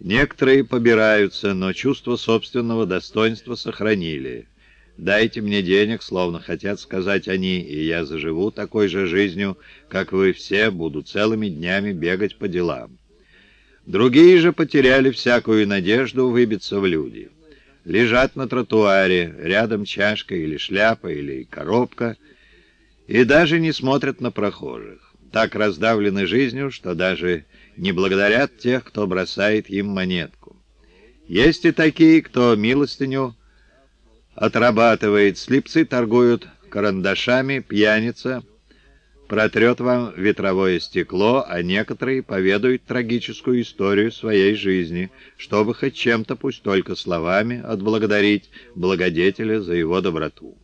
Некоторые побираются, но чувство собственного достоинства сохранили. Дайте мне денег, словно хотят сказать они, и я заживу такой же жизнью, как вы все, буду целыми днями бегать по делам. Другие же потеряли всякую надежду выбиться в люди. Лежат на тротуаре, рядом чашка или шляпа или коробка, и даже не смотрят на прохожих. Так раздавлены жизнью, что даже не благодарят тех, кто бросает им монетку. Есть и такие, кто милостыню отрабатывает, слепцы торгуют карандашами, пьяница протрет вам ветровое стекло, а некоторые поведают трагическую историю своей жизни, чтобы хоть чем-то, пусть только словами, отблагодарить благодетеля за его доброту.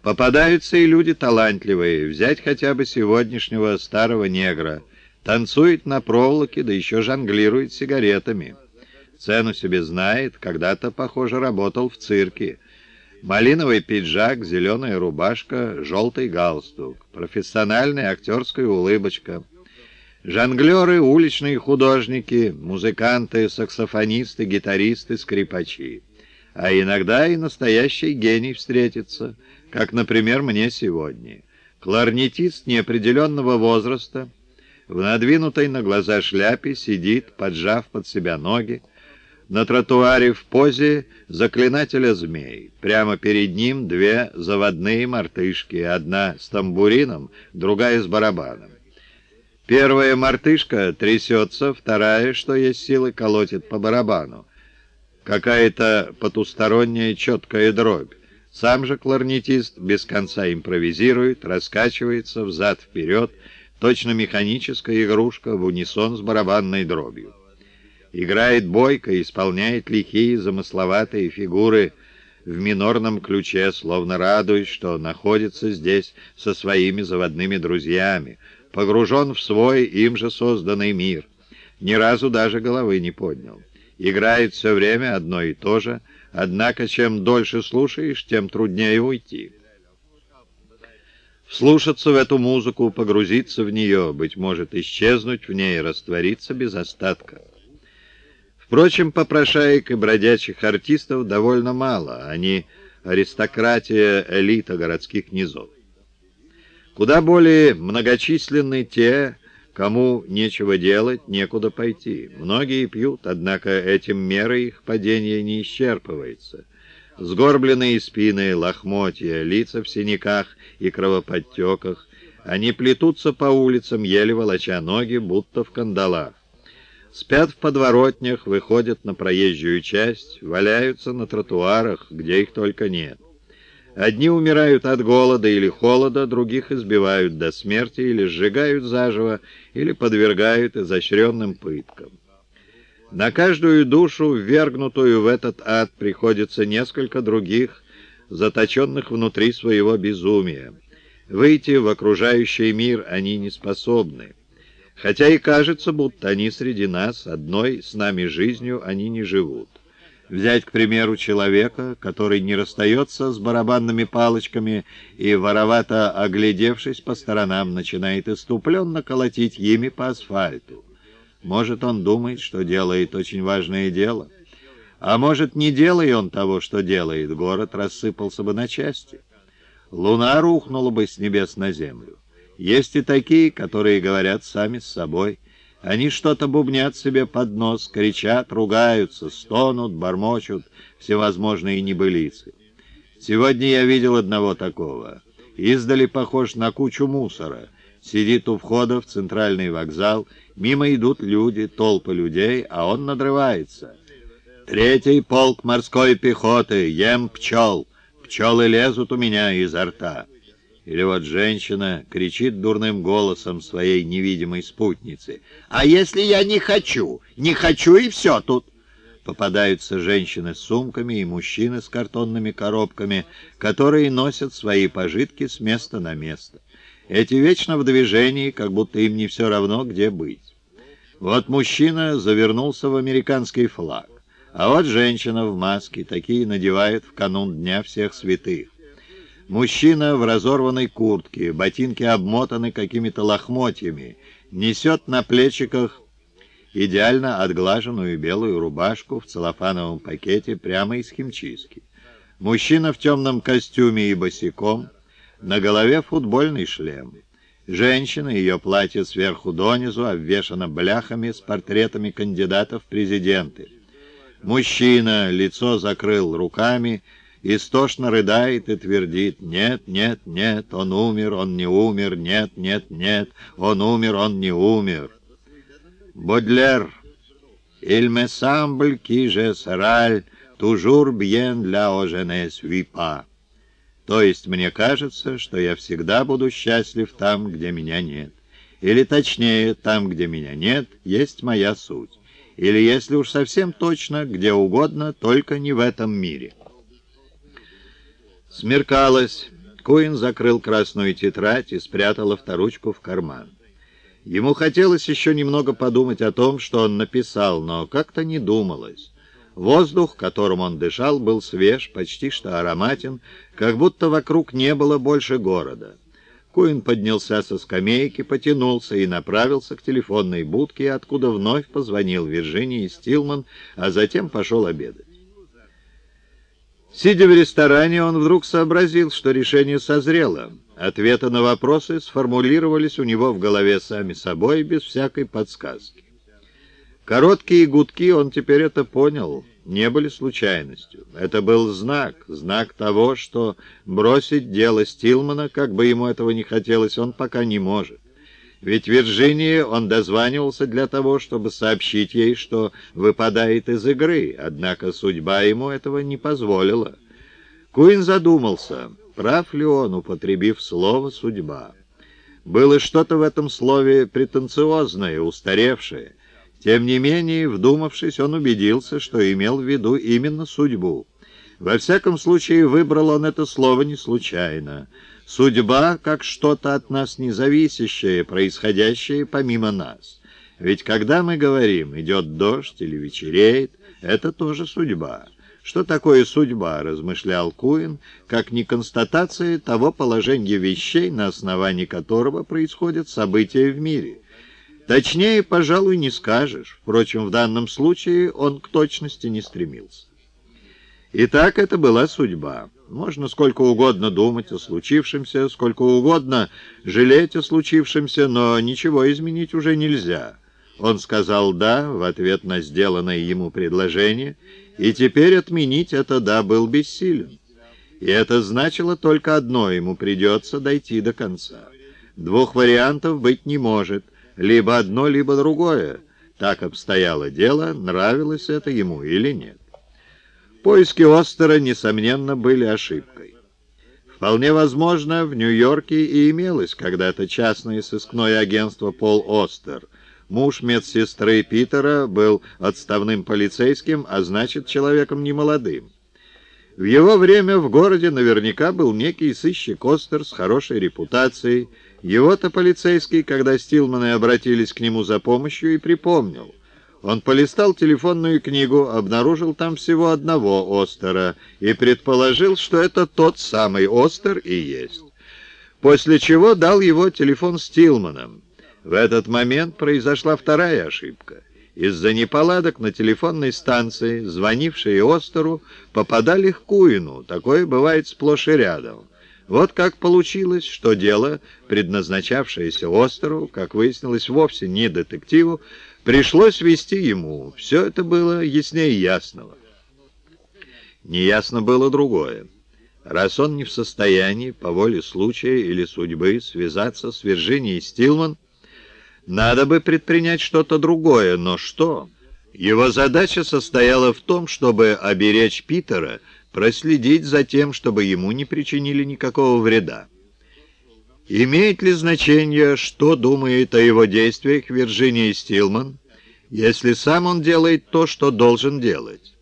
Попадаются и люди талантливые, взять хотя бы сегодняшнего старого негра, танцует на проволоке, да еще жонглирует сигаретами. Цену себе знает, когда-то, похоже, работал в цирке. Малиновый пиджак, зеленая рубашка, желтый галстук, профессиональная актерская улыбочка. Жонглеры, уличные художники, музыканты, саксофонисты, гитаристы, скрипачи. А иногда и настоящий гений встретится, как, например, мне сегодня. Кларнетист неопределенного возраста, в надвинутой на глаза шляпе сидит, поджав под себя ноги, на тротуаре в позе заклинателя змей. Прямо перед ним две заводные мартышки, одна с тамбурином, другая с барабаном. Первая мартышка трясется, вторая, что есть силы, колотит по барабану. Какая-то потусторонняя четкая дробь. Сам же кларнетист без конца импровизирует, раскачивается взад-вперед, точно механическая игрушка в унисон с барабанной дробью играет бойко, исполняет лихие замысловатые фигуры в минорном ключе, словно радуясь, что находится здесь со своими заводными друзьями, погружен в свой им же созданный мир. Ни разу даже головы не поднял. Играет все время одно и то же, однако чем дольше слушаешь, тем труднее уйти. Вслушаться в эту музыку, погрузиться в нее, быть может, исчезнуть в ней, раствориться без остатка. Впрочем, попрошаек и бродячих артистов довольно мало, они аристократия элита городских низов. Куда более многочисленны те, кому нечего делать, некуда пойти. Многие пьют, однако этим мерой их падения не исчерпывается. Сгорбленные спины, лохмотья, лица в синяках и кровоподтеках, они плетутся по улицам, еле волоча ноги, будто в кандалах. Спят в подворотнях, выходят на проезжую часть, валяются на тротуарах, где их только нет. Одни умирают от голода или холода, других избивают до смерти или сжигают заживо, или подвергают изощренным пыткам. На каждую душу, ввергнутую в этот ад, приходится несколько других, заточенных внутри своего безумия. Выйти в окружающий мир они не способны. Хотя и кажется, будто они среди нас, одной с нами жизнью они не живут. Взять, к примеру, человека, который не расстается с барабанными палочками и, воровато оглядевшись по сторонам, начинает иступленно колотить ими по асфальту. Может, он думает, что делает очень важное дело. А может, не делая он того, что делает, город рассыпался бы на части. Луна рухнула бы с небес на землю. Есть и такие, которые говорят сами с собой. Они что-то бубнят себе под нос, кричат, ругаются, стонут, бормочут всевозможные небылицы. Сегодня я видел одного такого. Издали похож на кучу мусора. Сидит у входа в центральный вокзал, мимо идут люди, толпы людей, а он надрывается. «Третий полк морской пехоты, ем пчел, пчелы лезут у меня изо рта». Или вот женщина кричит дурным голосом своей невидимой спутницы. «А если я не хочу? Не хочу и все тут!» Попадаются женщины с сумками и мужчины с картонными коробками, которые носят свои пожитки с места на место. Эти вечно в движении, как будто им не все равно, где быть. Вот мужчина завернулся в американский флаг, а вот женщина в маске, такие надевают в канун Дня всех святых. Мужчина в разорванной куртке, ботинки обмотаны какими-то лохмотьями, несет на плечиках идеально отглаженную белую рубашку в целлофановом пакете прямо из химчистки. Мужчина в темном костюме и босиком, на голове футбольный шлем. Женщина, ее платье сверху донизу обвешано бляхами с портретами кандидатов в президенты. Мужчина лицо закрыл руками, истошно рыдает и твердит «Нет, нет, нет, он умер, он не умер, нет, нет, нет, он умер, он не умер». Бодлер «Il me semble que je serai toujours bien là où je ne suis pas». То есть мне кажется, что я всегда буду счастлив там, где меня нет. Или точнее, там, где меня нет, есть моя суть. Или, если уж совсем точно, где угодно, только не в этом мире. Смеркалось. Куин закрыл красную тетрадь и спрятал авторучку в карман. Ему хотелось еще немного подумать о том, что он написал, но как-то не думалось. Воздух, которым он дышал, был свеж, почти что ароматен, как будто вокруг не было больше города. Куин поднялся со скамейки, потянулся и направился к телефонной будке, откуда вновь позвонил Вирджинии Стилман, а затем пошел обедать. Сидя в ресторане, он вдруг сообразил, что решение созрело. Ответы на вопросы сформулировались у него в голове сами собой, без всякой подсказки. Короткие гудки, он теперь это понял, не были случайностью. Это был знак, знак того, что бросить дело Стилмана, как бы ему этого не хотелось, он пока не может. Ведь Вирджинии он дозванивался для того, чтобы сообщить ей, что выпадает из игры, однако судьба ему этого не позволила. Куин задумался, прав ли он, употребив слово «судьба». Было что-то в этом слове претенциозное, устаревшее. Тем не менее, вдумавшись, он убедился, что имел в виду именно судьбу. Во всяком случае, выбрал он это слово не случайно. Судьба как что-то от нас независящее, происходящее помимо нас. Ведь когда мы говорим «идет дождь» или «вечереет», это тоже судьба. Что такое судьба, размышлял Куин, как не констатация того положения вещей, на основании которого происходят события в мире – Точнее, пожалуй, не скажешь. Впрочем, в данном случае он к точности не стремился. Итак, это была судьба. Можно сколько угодно думать о случившемся, сколько угодно жалеть о случившемся, но ничего изменить уже нельзя. Он сказал «да» в ответ на сделанное ему предложение, и теперь отменить это «да» был бессилен. И это значило только одно, ему придется дойти до конца. Двух вариантов быть не может — либо одно, либо другое. Так обстояло дело, нравилось это ему или нет. Поиски Остера, несомненно, были ошибкой. Вполне возможно, в Нью-Йорке и имелось когда-то частное сыскное агентство «Пол Остер». Муж медсестры Питера был отставным полицейским, а значит, человеком немолодым. В его время в городе наверняка был некий сыщик Остер с хорошей репутацией, его-то полицейский, когда Стилманы обратились к нему за помощью, и припомнил. Он полистал телефонную книгу, обнаружил там всего одного Остера и предположил, что это тот самый Остер и есть. После чего дал его телефон Стилманам. В этот момент произошла вторая ошибка. Из-за неполадок на телефонной станции звонившие Остеру попадали к Куину. Такое бывает сплошь и рядом. Вот как получилось, что дело, предназначавшееся Остеру, как выяснилось, вовсе не детективу, пришлось вести ему. Все это было яснее ясного. Неясно было другое. Раз он не в состоянии, по воле случая или судьбы, связаться с Вирджинией Стилман, надо бы предпринять что-то другое, но что? Его задача состояла в том, чтобы оберечь Питера, проследить за тем, чтобы ему не причинили никакого вреда. Имеет ли значение, что думает о его действиях Вирджиния Стилман, если сам он делает то, что должен делать?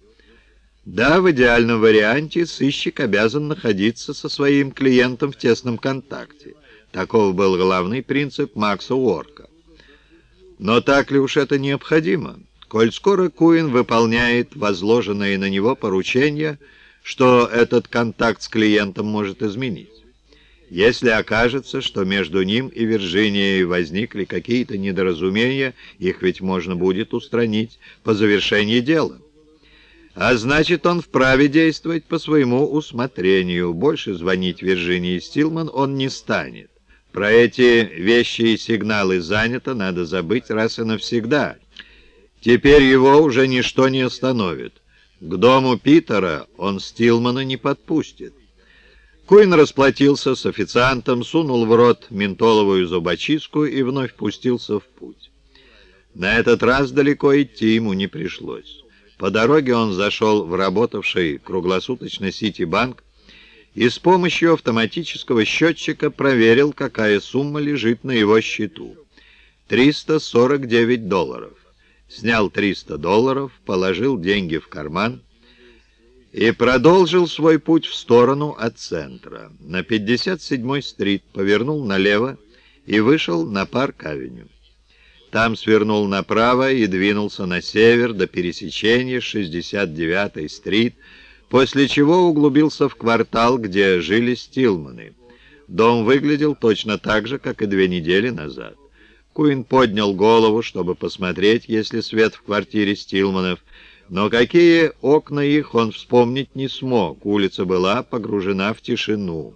Да, в идеальном варианте сыщик обязан находиться со своим клиентом в тесном контакте. Таков был главный принцип Макса Уорка. Но так ли уж это необходимо? Коль скоро Куин выполняет возложенные на него поручения – что этот контакт с клиентом может изменить. Если окажется, что между ним и Вирджинией возникли какие-то недоразумения, их ведь можно будет устранить по завершении дела. А значит, он вправе действовать по своему усмотрению. Больше звонить Вирджинии Стилман он не станет. Про эти вещи и сигналы занято, надо забыть раз и навсегда. Теперь его уже ничто не остановит. К дому Питера он Стилмана не подпустит. Куин расплатился с официантом, сунул в рот ментоловую зубочистку и вновь пустился в путь. На этот раз далеко идти ему не пришлось. По дороге он зашел в работавший круглосуточно Сити-банк и с помощью автоматического счетчика проверил, какая сумма лежит на его счету. 349 долларов. Снял 300 долларов, положил деньги в карман и продолжил свой путь в сторону от центра. На 57-й стрит повернул налево и вышел на Парк-авеню. Там свернул направо и двинулся на север до пересечения 69-й стрит, после чего углубился в квартал, где жили Стилманы. Дом выглядел точно так же, как и две недели назад. Куин поднял голову, чтобы посмотреть, есть ли свет в квартире Стилманов, но какие окна их он вспомнить не смог, улица была погружена в тишину.